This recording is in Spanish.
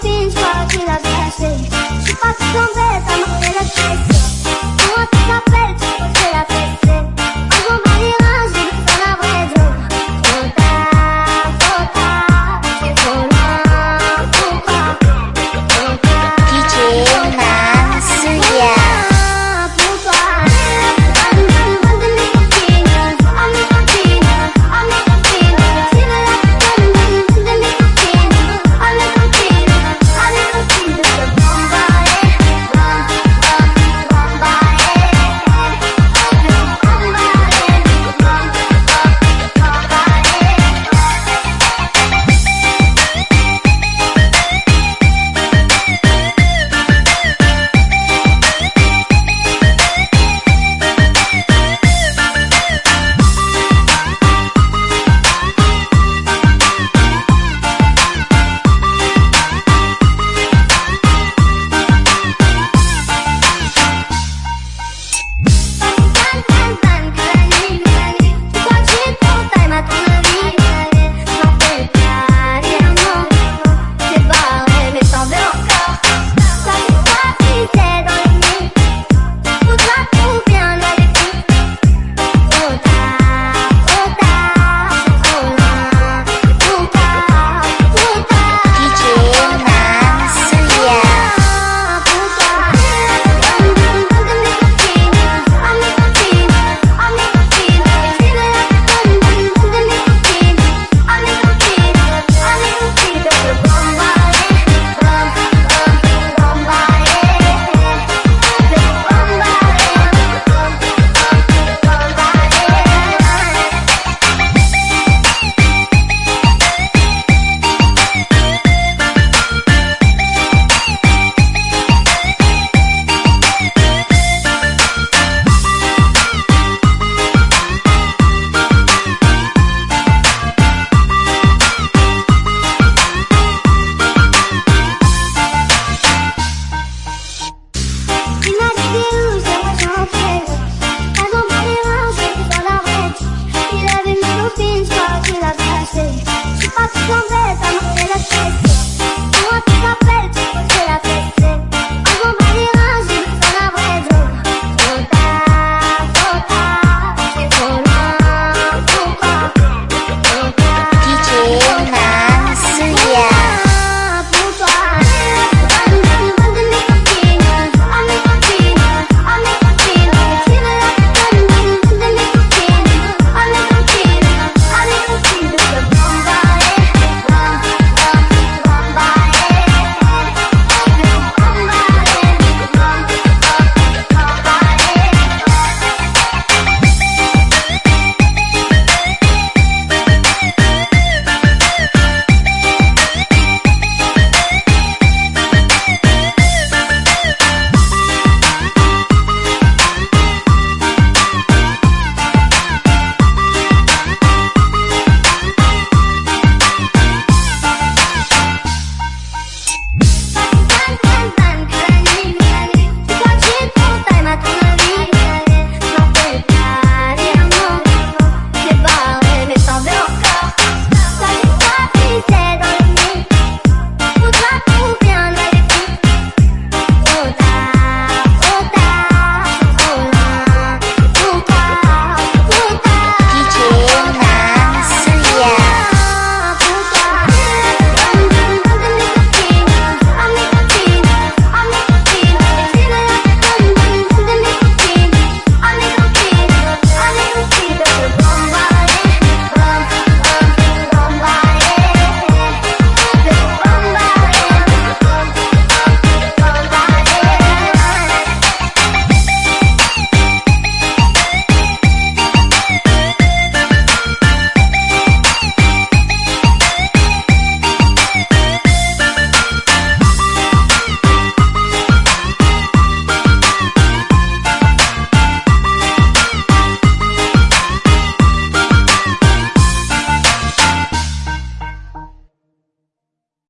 things, but till I say, she